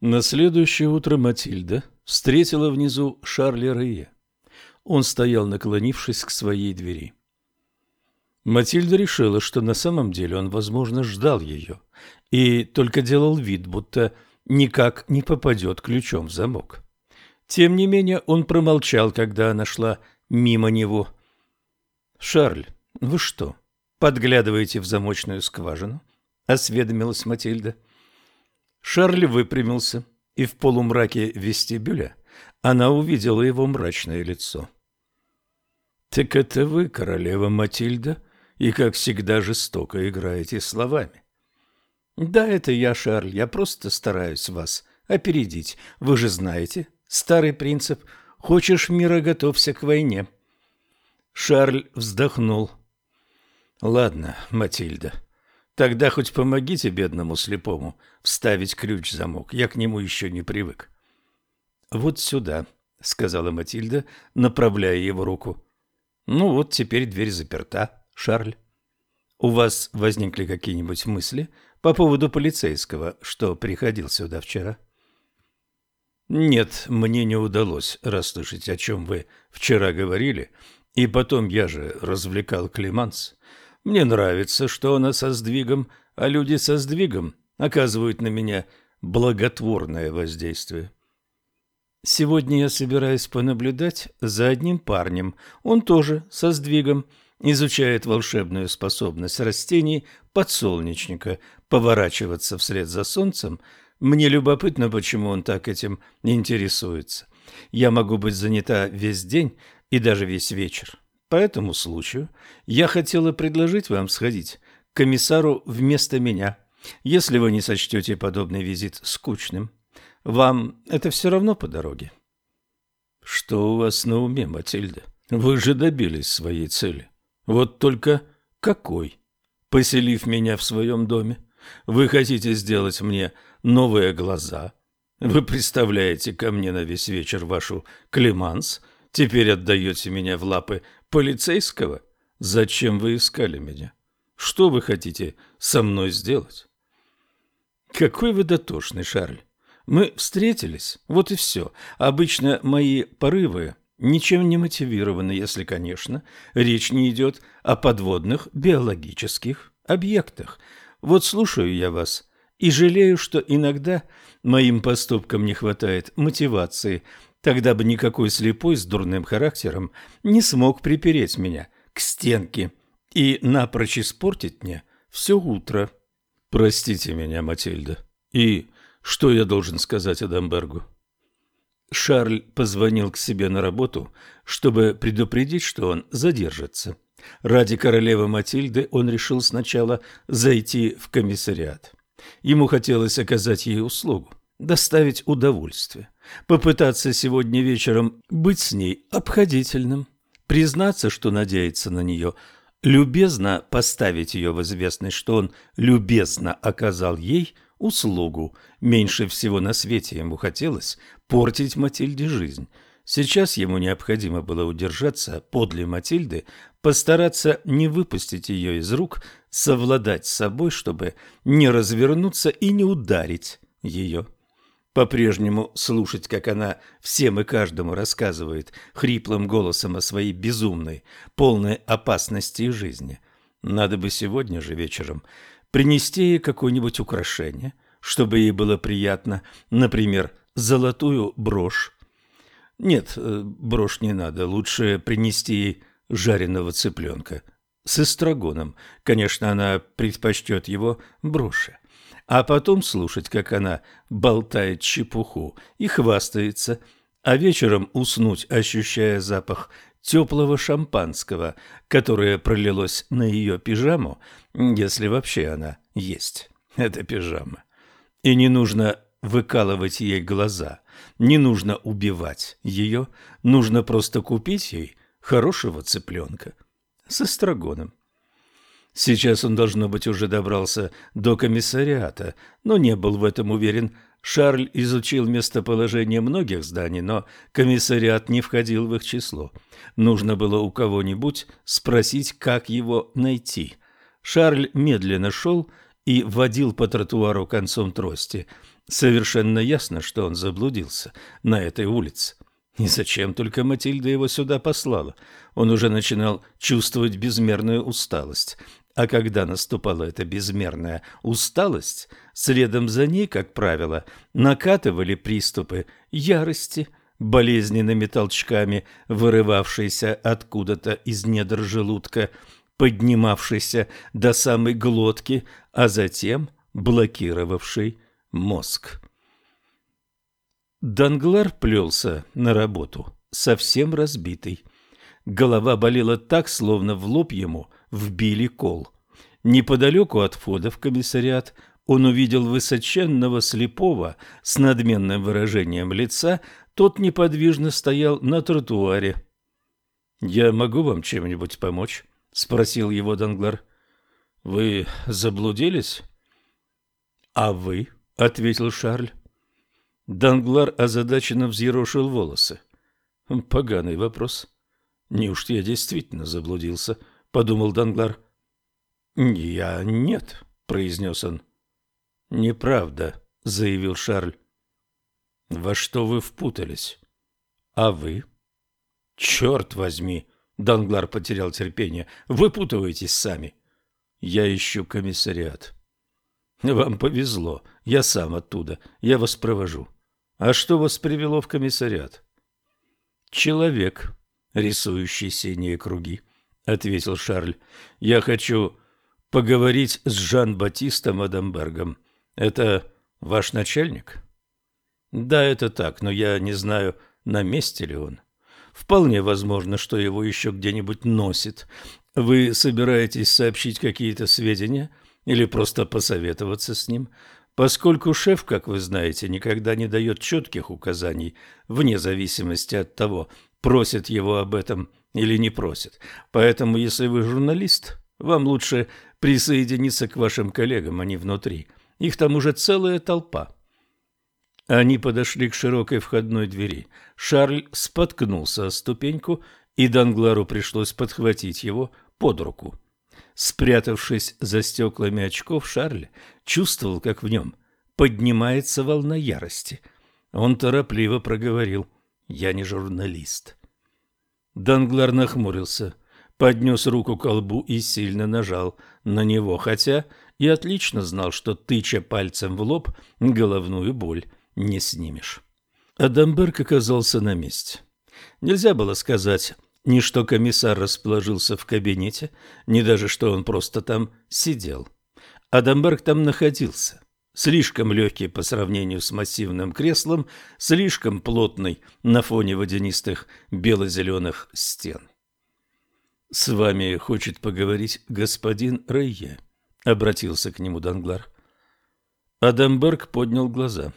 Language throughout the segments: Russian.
На следующее утро Матильда встретила внизу Шарля Рее. Он стоял, наклонившись к своей двери. Матильда решила, что на самом деле он, возможно, ждал ее и только делал вид, будто никак не попадет ключом в замок. Тем не менее он промолчал, когда она шла мимо него. «Шарль, вы что, подглядываете в замочную скважину?» — осведомилась Матильда. Шарль выпрямился, и в полумраке вестибюля она увидела его мрачное лицо. «Так это вы, королева Матильда, и, как всегда, жестоко играете словами». «Да, это я, Шарль, я просто стараюсь вас опередить. Вы же знаете, старый принцип «хочешь мира, готовься к войне». Шарль вздохнул. «Ладно, Матильда, тогда хоть помогите бедному слепому вставить ключ в замок, я к нему еще не привык». «Вот сюда», — сказала Матильда, направляя его руку. «Ну вот, теперь дверь заперта, Шарль. У вас возникли какие-нибудь мысли по поводу полицейского, что приходил сюда вчера?» «Нет, мне не удалось расслышать, о чем вы вчера говорили, и потом я же развлекал Климанс. Мне нравится, что она со сдвигом, а люди со сдвигом оказывают на меня благотворное воздействие». Сегодня я собираюсь понаблюдать за одним парнем. Он тоже со сдвигом изучает волшебную способность растений подсолнечника поворачиваться вслед за солнцем. Мне любопытно, почему он так этим интересуется. Я могу быть занята весь день и даже весь вечер. По этому случаю я хотела предложить вам сходить к комиссару вместо меня, если вы не сочтете подобный визит скучным. Вам это все равно по дороге. Что у вас на уме, Матильда? Вы же добились своей цели. Вот только какой? Поселив меня в своем доме, вы хотите сделать мне новые глаза. Вы представляете ко мне на весь вечер вашу Клеманс, теперь отдаете меня в лапы полицейского? Зачем вы искали меня? Что вы хотите со мной сделать? Какой вы дотошный, Шарль. Мы встретились, вот и все. Обычно мои порывы ничем не мотивированы, если, конечно, речь не идет о подводных биологических объектах. Вот слушаю я вас и жалею, что иногда моим поступкам не хватает мотивации. Тогда бы никакой слепой с дурным характером не смог припереть меня к стенке и напрочь испортить мне все утро. Простите меня, Матильда, и что я должен сказать Адамбергу? Шарль позвонил к себе на работу, чтобы предупредить, что он задержится. Ради королевы Матильды он решил сначала зайти в комиссариат. Ему хотелось оказать ей услугу, доставить удовольствие, попытаться сегодня вечером быть с ней обходительным, признаться, что надеется на нее, любезно поставить ее в известность, что он любезно оказал ей – услугу. Меньше всего на свете ему хотелось портить Матильде жизнь. Сейчас ему необходимо было удержаться подле Матильды, постараться не выпустить ее из рук, совладать с собой, чтобы не развернуться и не ударить ее. По-прежнему слушать, как она всем и каждому рассказывает хриплым голосом о своей безумной, полной опасности жизни. Надо бы сегодня же вечером принести ей какое-нибудь украшение, чтобы ей было приятно, например, золотую брошь. Нет, э, брошь не надо, лучше принести ей жареного цыпленка с эстрагоном. Конечно, она предпочтет его броши. А потом слушать, как она болтает чепуху и хвастается, а вечером уснуть, ощущая запах теплого шампанского, которое пролилось на ее пижаму, если вообще она есть, эта пижама. И не нужно выкалывать ей глаза, не нужно убивать ее, нужно просто купить ей хорошего цыпленка с эстрагоном. Сейчас он, должно быть, уже добрался до комиссариата, но не был в этом уверен, Шарль изучил местоположение многих зданий, но комиссариат не входил в их число. Нужно было у кого-нибудь спросить, как его найти. Шарль медленно шел и водил по тротуару концом трости. Совершенно ясно, что он заблудился на этой улице. И зачем только Матильда его сюда послала? Он уже начинал чувствовать безмерную усталость. А когда наступала эта безмерная усталость, следом за ней, как правило, накатывали приступы ярости, болезненными толчками, вырывавшиеся откуда-то из недр желудка, поднимавшийся до самой глотки, а затем блокировавший мозг. Данглар плелся на работу, совсем разбитый. Голова болела так, словно в лоб ему вбили кол. Неподалеку от входа в комиссариат он увидел высоченного слепого с надменным выражением лица, тот неподвижно стоял на тротуаре. «Я могу вам чем-нибудь помочь?» — спросил его Данглар. «Вы заблудились?» «А вы?» — ответил Шарль. Данглар озадаченно взъерошил волосы. «Поганый вопрос. Неужто я действительно заблудился?» — подумал Данглар. «Я нет», — произнес он. «Неправда», — заявил Шарль. «Во что вы впутались? А вы?» «Черт возьми!» — Данглар потерял терпение. «Выпутываетесь сами». «Я ищу комиссариат». «Вам повезло. Я сам оттуда. Я вас провожу». А что вас привело в комиссариат? Человек, рисующий синие круги, ответил Шарль. Я хочу поговорить с Жан-Батистом Адамбергом. Это ваш начальник? Да, это так, но я не знаю, на месте ли он. Вполне возможно, что его еще где-нибудь носит. Вы собираетесь сообщить какие-то сведения или просто посоветоваться с ним? Поскольку шеф, как вы знаете, никогда не дает четких указаний, вне зависимости от того, просит его об этом или не просит. Поэтому, если вы журналист, вам лучше присоединиться к вашим коллегам, не внутри. Их там уже целая толпа. Они подошли к широкой входной двери. Шарль споткнулся о ступеньку, и Данглару пришлось подхватить его под руку. Спрятавшись за стеклами очков, Шарль чувствовал, как в нем поднимается волна ярости. Он торопливо проговорил «Я не журналист». Данглар нахмурился, поднес руку к колбу и сильно нажал на него, хотя и отлично знал, что, тыча пальцем в лоб, головную боль не снимешь. Адамберг оказался на месте. Нельзя было сказать ни что комиссар расположился в кабинете, ни даже что он просто там сидел. Адамберг там находился. Слишком легкий по сравнению с массивным креслом, слишком плотный на фоне водянистых бело-зеленых стен. «С вами хочет поговорить господин Рейе», — обратился к нему Данглар. Адамберг поднял глаза.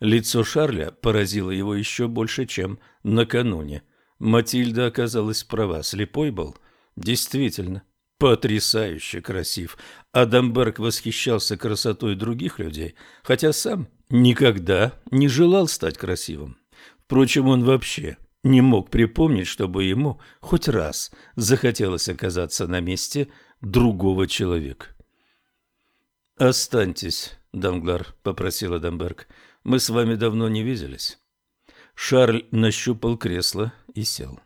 Лицо Шарля поразило его еще больше, чем накануне — Матильда оказалась права, слепой был. Действительно, потрясающе красив. Адамберг восхищался красотой других людей, хотя сам никогда не желал стать красивым. Впрочем, он вообще не мог припомнить, чтобы ему хоть раз захотелось оказаться на месте другого человека. «Останьтесь, Данглар», — попросил Адамберг. «Мы с вами давно не виделись». Шарль нащупал кресло и сел.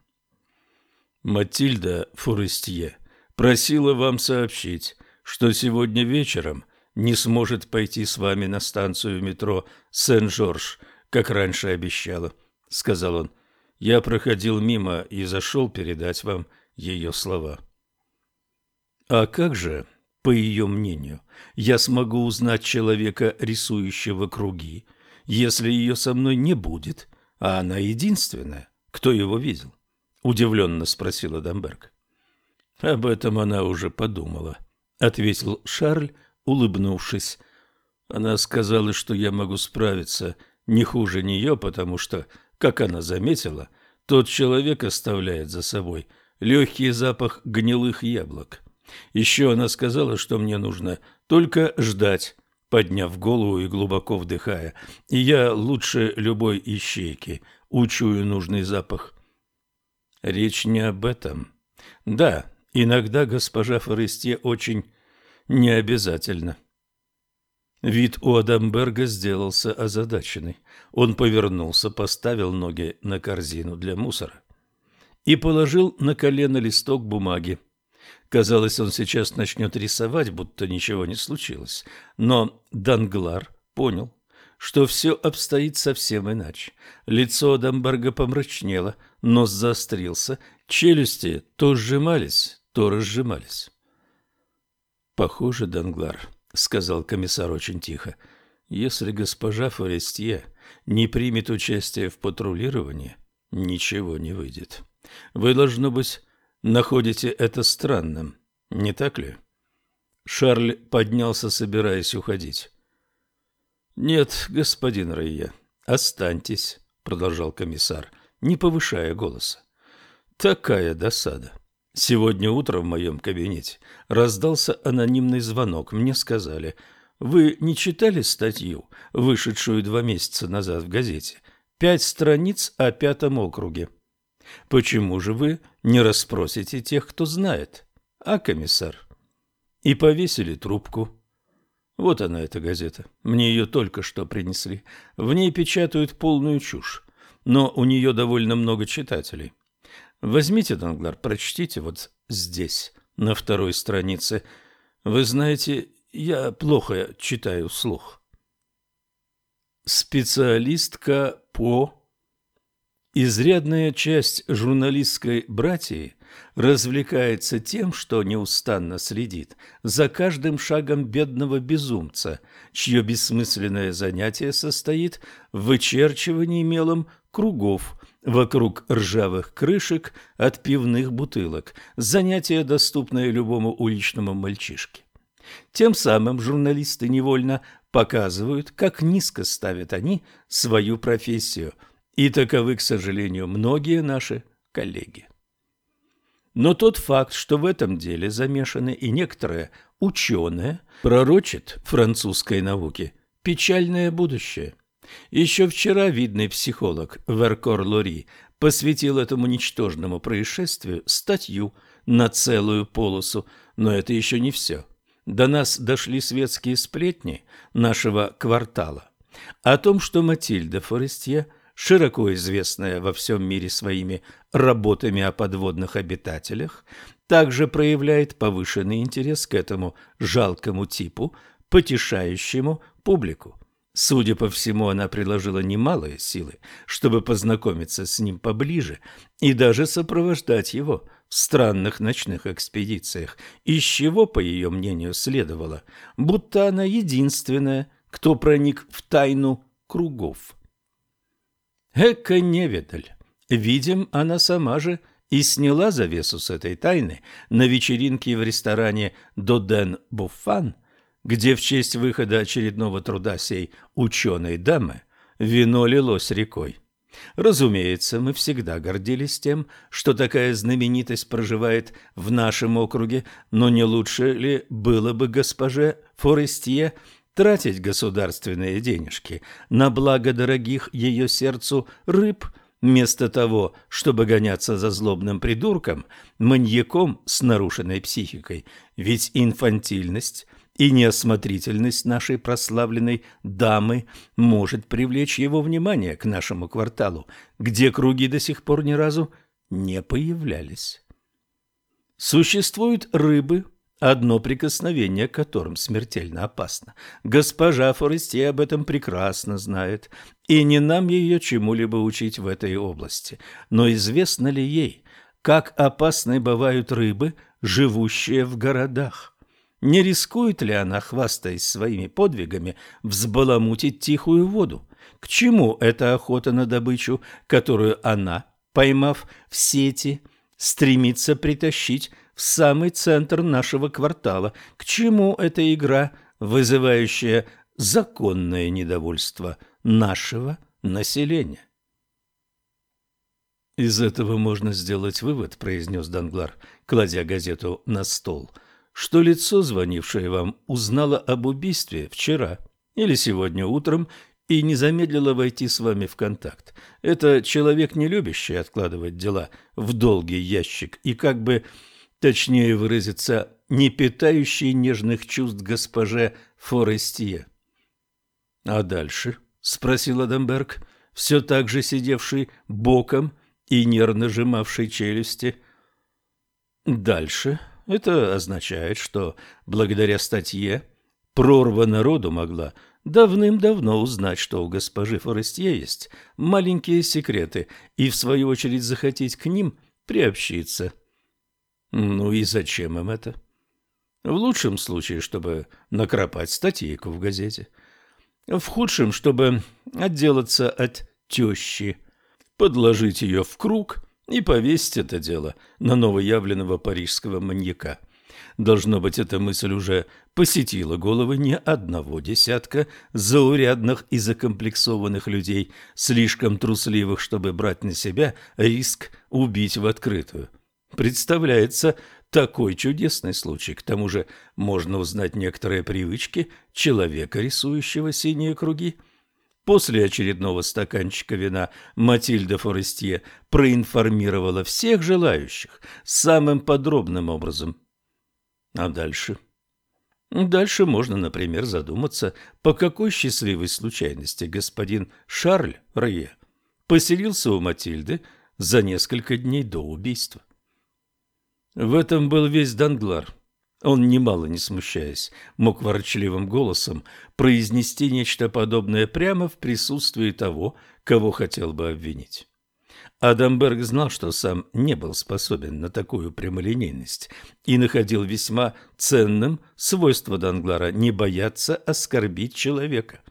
Матильда Форестье просила вам сообщить, что сегодня вечером не сможет пойти с вами на станцию метро Сен-Жорж, как раньше обещала, — сказал он. Я проходил мимо и зашел передать вам ее слова. А как же, по ее мнению, я смогу узнать человека, рисующего круги, если ее со мной не будет, а она единственная, кто его видел? Удивленно спросила Дамберг. Об этом она уже подумала, ответил Шарль, улыбнувшись. Она сказала, что я могу справиться не хуже нее, потому что, как она заметила, тот человек оставляет за собой легкий запах гнилых яблок. Еще она сказала, что мне нужно только ждать, подняв голову и глубоко вдыхая, и я лучше любой ищейки учую нужный запах. Речь не об этом. Да, иногда госпожа Форестье очень необязательно. Вид у Адамберга сделался озадаченный. Он повернулся, поставил ноги на корзину для мусора и положил на колено листок бумаги. Казалось, он сейчас начнет рисовать, будто ничего не случилось. Но Данглар понял, что все обстоит совсем иначе. Лицо Адамберга помрачнело, нос заострился, челюсти то сжимались, то разжимались. «Похоже, Данглар», — сказал комиссар очень тихо, — «если госпожа Форестье не примет участие в патрулировании, ничего не выйдет. Вы, должно быть, находите это странным, не так ли?» Шарль поднялся, собираясь уходить. «Нет, господин Рейя, останьтесь», — продолжал комиссар, не повышая голоса. «Такая досада. Сегодня утром в моем кабинете раздался анонимный звонок. Мне сказали, вы не читали статью, вышедшую два месяца назад в газете? Пять страниц о пятом округе. Почему же вы не расспросите тех, кто знает? А, комиссар? И повесили трубку. Вот она, эта газета. Мне ее только что принесли. В ней печатают полную чушь, но у нее довольно много читателей. Возьмите, Данглар, прочтите вот здесь, на второй странице. Вы знаете, я плохо читаю вслух. Специалистка по... Изрядная часть журналистской братьи развлекается тем, что неустанно следит за каждым шагом бедного безумца, чье бессмысленное занятие состоит в вычерчивании мелом кругов вокруг ржавых крышек от пивных бутылок, занятие, доступное любому уличному мальчишке. Тем самым журналисты невольно показывают, как низко ставят они свою профессию, и таковы, к сожалению, многие наши коллеги. Но тот факт, что в этом деле замешаны и некоторые ученые, пророчит французской науке печальное будущее. Еще вчера видный психолог Веркор Лори посвятил этому ничтожному происшествию статью на целую полосу, но это еще не все. До нас дошли светские сплетни нашего квартала о том, что Матильда Форестье, широко известная во всем мире своими работами о подводных обитателях, также проявляет повышенный интерес к этому жалкому типу, потешающему публику. Судя по всему, она приложила немалые силы, чтобы познакомиться с ним поближе и даже сопровождать его в странных ночных экспедициях, из чего, по ее мнению, следовало, будто она единственная, кто проник в тайну кругов. Эка невидаль. Видим, она сама же и сняла завесу с этой тайны на вечеринке в ресторане «Доден Буффан», где в честь выхода очередного труда сей ученой дамы вино лилось рекой. Разумеется, мы всегда гордились тем, что такая знаменитость проживает в нашем округе, но не лучше ли было бы госпоже Форестье тратить государственные денежки на благо дорогих ее сердцу рыб, вместо того, чтобы гоняться за злобным придурком, маньяком с нарушенной психикой, ведь инфантильность – и неосмотрительность нашей прославленной дамы может привлечь его внимание к нашему кварталу, где круги до сих пор ни разу не появлялись. Существуют рыбы, одно прикосновение к которым смертельно опасно. Госпожа Форестье об этом прекрасно знает, и не нам ее чему-либо учить в этой области. Но известно ли ей, как опасны бывают рыбы, живущие в городах? Не рискует ли она, хвастаясь своими подвигами, взбаламутить тихую воду? К чему эта охота на добычу, которую она, поймав в сети, стремится притащить в самый центр нашего квартала? К чему эта игра, вызывающая законное недовольство нашего населения? «Из этого можно сделать вывод», — произнес Данглар, кладя газету на стол — что лицо, звонившее вам, узнало об убийстве вчера или сегодня утром и не замедлило войти с вами в контакт. Это человек, не любящий откладывать дела в долгий ящик и, как бы точнее выразиться, не питающий нежных чувств госпоже Форестье. А дальше? — спросил Адамберг, все так же сидевший боком и нервно сжимавший челюсти. Дальше это означает, что благодаря статье прорва народу могла давным-давно узнать, что у госпожи Форестье есть маленькие секреты, и в свою очередь захотеть к ним приобщиться. Ну и зачем им это? В лучшем случае, чтобы накропать статейку в газете. В худшем, чтобы отделаться от тещи, подложить ее в круг и повесить это дело на новоявленного парижского маньяка. Должно быть, эта мысль уже посетила головы не одного десятка заурядных и закомплексованных людей, слишком трусливых, чтобы брать на себя риск убить в открытую. Представляется такой чудесный случай. К тому же можно узнать некоторые привычки человека, рисующего синие круги. После очередного стаканчика вина Матильда Форестье проинформировала всех желающих самым подробным образом. А дальше? Дальше можно, например, задуматься, по какой счастливой случайности господин Шарль Рие поселился у Матильды за несколько дней до убийства. В этом был весь Данглар. Он, немало не смущаясь, мог ворчливым голосом произнести нечто подобное прямо в присутствии того, кого хотел бы обвинить. Адамберг знал, что сам не был способен на такую прямолинейность и находил весьма ценным свойство Данглара не бояться оскорбить человека.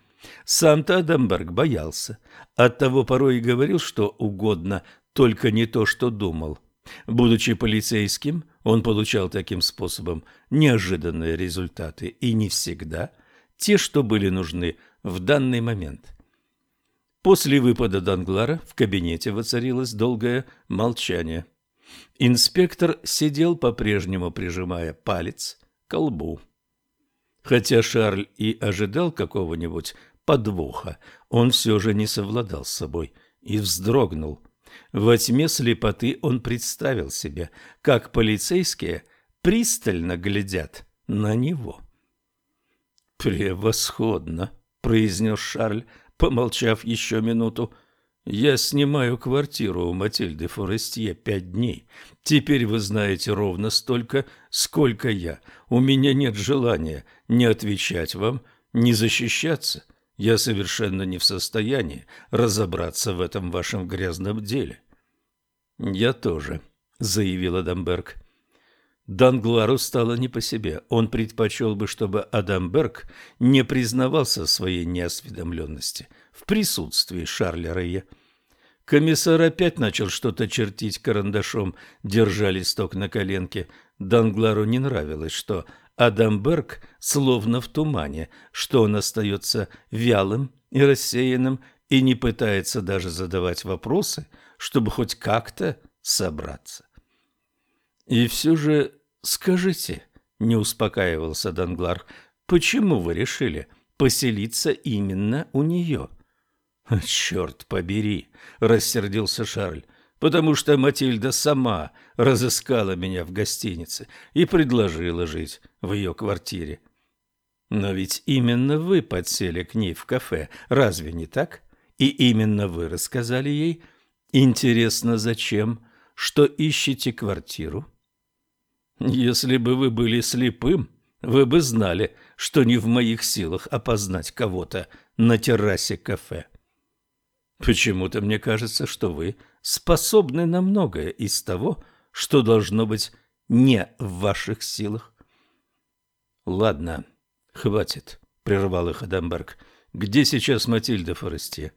Сам-то Адамберг боялся, оттого порой и говорил, что угодно, только не то, что думал – Будучи полицейским, он получал таким способом неожиданные результаты и не всегда те, что были нужны в данный момент. После выпада Данглара в кабинете воцарилось долгое молчание. Инспектор сидел по-прежнему, прижимая палец к лбу. Хотя Шарль и ожидал какого-нибудь подвоха, он все же не совладал с собой и вздрогнул – во тьме слепоты он представил себе, как полицейские пристально глядят на него. «Превосходно!» — произнес Шарль, помолчав еще минуту. «Я снимаю квартиру у Матильды Форестье пять дней. Теперь вы знаете ровно столько, сколько я. У меня нет желания ни отвечать вам, ни защищаться. Я совершенно не в состоянии разобраться в этом вашем грязном деле. Я тоже, заявил Адамберг. Данглару стало не по себе. Он предпочел бы, чтобы Адамберг не признавался своей неосведомленности в присутствии Шарля Рея. Комиссар опять начал что-то чертить карандашом, держа листок на коленке. Данглару не нравилось, что Адамберг словно в тумане, что он остается вялым и рассеянным и не пытается даже задавать вопросы, чтобы хоть как-то собраться. И все же скажите, не успокаивался Данглар, почему вы решили поселиться именно у нее? Черт побери, рассердился Шарль потому что Матильда сама разыскала меня в гостинице и предложила жить в ее квартире. Но ведь именно вы подсели к ней в кафе, разве не так? И именно вы рассказали ей, интересно, зачем, что ищете квартиру? Если бы вы были слепым, вы бы знали, что не в моих силах опознать кого-то на террасе кафе. Почему-то мне кажется, что вы способны на многое из того, что должно быть не в ваших силах. Ладно, хватит, прервал их Адамберг. Где сейчас Матильда Форестье?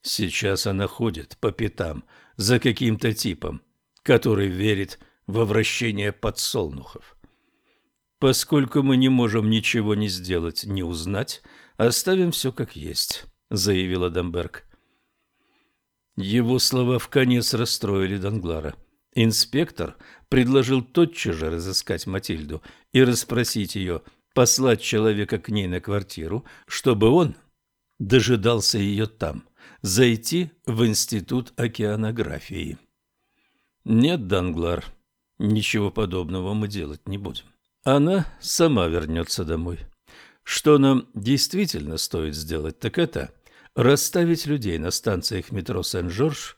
Сейчас она ходит по пятам за каким-то типом, который верит во вращение подсолнухов. Поскольку мы не можем ничего не сделать, не узнать, оставим все как есть, заявил Адамберг. Его слова в конец расстроили Данглара. Инспектор предложил тотчас же разыскать Матильду и расспросить ее, послать человека к ней на квартиру, чтобы он дожидался ее там, зайти в Институт океанографии. Нет, Данглар, ничего подобного мы делать не будем. Она сама вернется домой. Что нам действительно стоит сделать, так это расставить людей на станциях метро Сен-Жорж,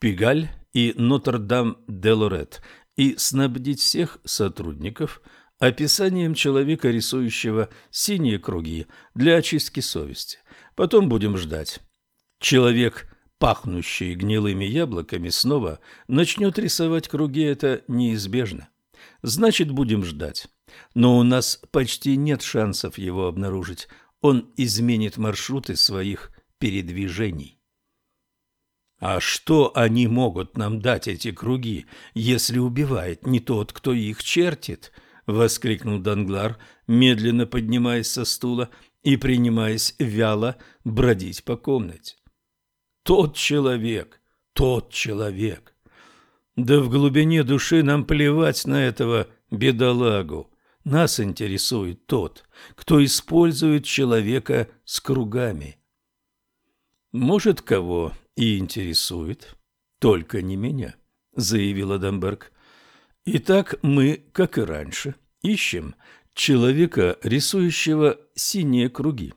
Пигаль и Нотр-Дам-де-Лорет и снабдить всех сотрудников описанием человека, рисующего синие круги для очистки совести. Потом будем ждать. Человек, пахнущий гнилыми яблоками, снова начнет рисовать круги, это неизбежно. Значит, будем ждать. Но у нас почти нет шансов его обнаружить. Он изменит маршруты своих передвижений. А что они могут нам дать, эти круги, если убивает не тот, кто их чертит? воскликнул Данглар, медленно поднимаясь со стула и принимаясь вяло бродить по комнате. Тот человек, тот человек. Да в глубине души нам плевать на этого бедолагу. Нас интересует тот, кто использует человека с кругами. Может, кого и интересует, только не меня, заявил Адамберг. Итак, мы, как и раньше, ищем человека, рисующего синие круги.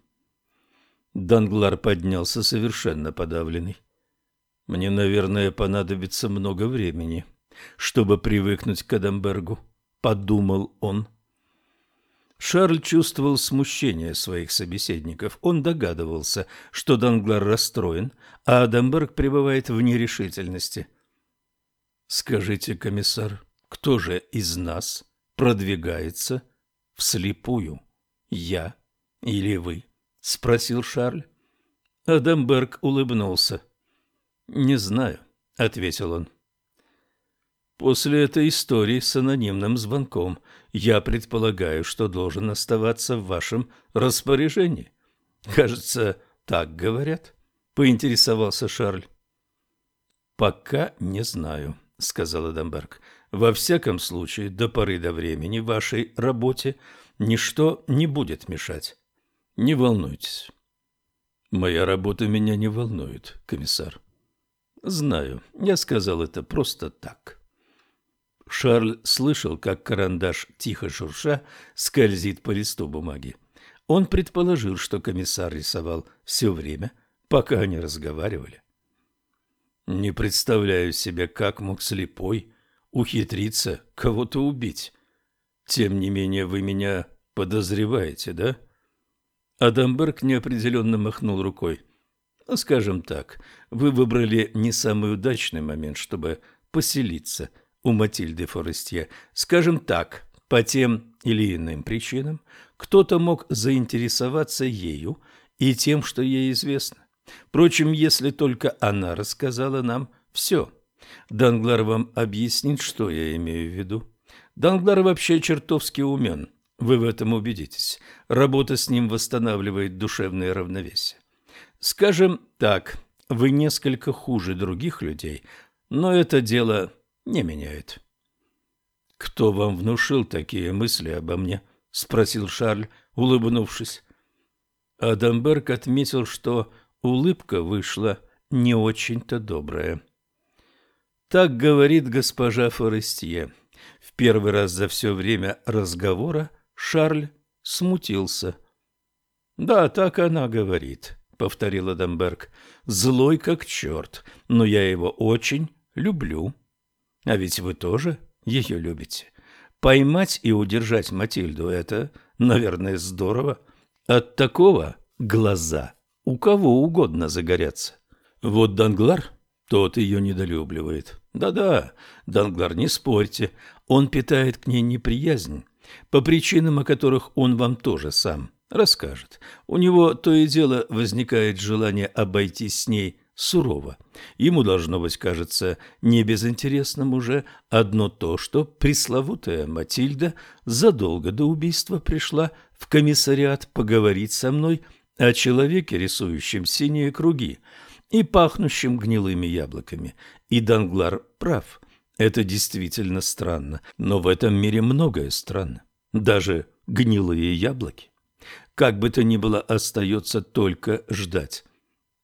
Данглар поднялся совершенно подавленный. Мне, наверное, понадобится много времени, чтобы привыкнуть к Адамбергу, подумал он. Шарль чувствовал смущение своих собеседников. Он догадывался, что Данглар расстроен, а Адамберг пребывает в нерешительности. «Скажите, комиссар, кто же из нас продвигается вслепую? Я или вы?» — спросил Шарль. Адамберг улыбнулся. «Не знаю», — ответил он. После этой истории с анонимным звонком я предполагаю, что должен оставаться в вашем распоряжении. Кажется, так говорят, поинтересовался Шарль. Пока не знаю, сказал Эдамберг. Во всяком случае, до поры до времени вашей работе ничто не будет мешать. Не волнуйтесь. Моя работа меня не волнует, комиссар. Знаю, я сказал это просто так. Шарль слышал, как карандаш, тихо шурша, скользит по листу бумаги. Он предположил, что комиссар рисовал все время, пока они разговаривали. «Не представляю себе, как мог слепой ухитриться кого-то убить. Тем не менее, вы меня подозреваете, да?» Адамберг неопределенно махнул рукой. «Скажем так, вы выбрали не самый удачный момент, чтобы поселиться – у Матильды Форестье. Скажем так, по тем или иным причинам кто-то мог заинтересоваться ею и тем, что ей известно. Впрочем, если только она рассказала нам все. Данглар вам объяснит, что я имею в виду. Данглар вообще чертовски умен. Вы в этом убедитесь. Работа с ним восстанавливает душевное равновесие. Скажем так, вы несколько хуже других людей, но это дело не меняет. «Кто вам внушил такие мысли обо мне?» — спросил Шарль, улыбнувшись. Адамберг отметил, что улыбка вышла не очень-то добрая. Так говорит госпожа Форестье. В первый раз за все время разговора Шарль смутился. «Да, так она говорит», — повторил Адамберг. «Злой как черт, но я его очень люблю». А ведь вы тоже ее любите. Поймать и удержать Матильду – это, наверное, здорово. От такого глаза у кого угодно загорятся. Вот Данглар, тот ее недолюбливает. Да-да, Данглар, не спорьте, он питает к ней неприязнь, по причинам, о которых он вам тоже сам расскажет. У него то и дело возникает желание обойтись с ней сурово. Ему должно быть, кажется, не безинтересным уже одно то, что пресловутая Матильда задолго до убийства пришла в комиссариат поговорить со мной о человеке, рисующем синие круги и пахнущем гнилыми яблоками. И Данглар прав. Это действительно странно, но в этом мире многое странно. Даже гнилые яблоки. Как бы то ни было, остается только ждать.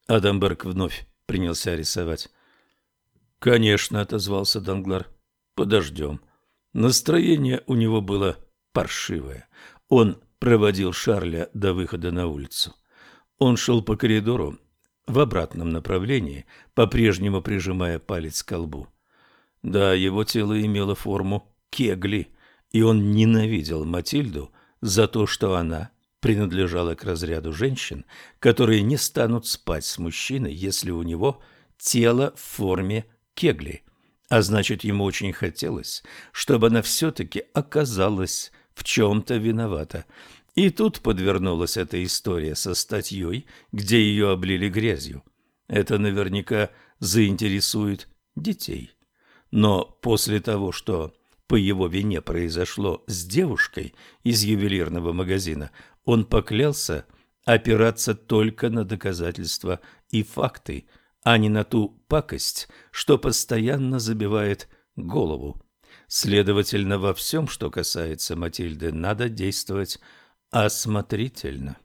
Адамберг вновь принялся рисовать. «Конечно», — отозвался Данглар. «Подождем». Настроение у него было паршивое. Он проводил Шарля до выхода на улицу. Он шел по коридору в обратном направлении, по-прежнему прижимая палец к колбу. Да, его тело имело форму кегли, и он ненавидел Матильду за то, что она принадлежала к разряду женщин, которые не станут спать с мужчиной, если у него тело в форме кегли. А значит, ему очень хотелось, чтобы она все-таки оказалась в чем-то виновата. И тут подвернулась эта история со статьей, где ее облили грязью. Это наверняка заинтересует детей. Но после того, что по его вине произошло с девушкой из ювелирного магазина, он поклялся опираться только на доказательства и факты, а не на ту пакость, что постоянно забивает голову. Следовательно, во всем, что касается Матильды, надо действовать осмотрительно.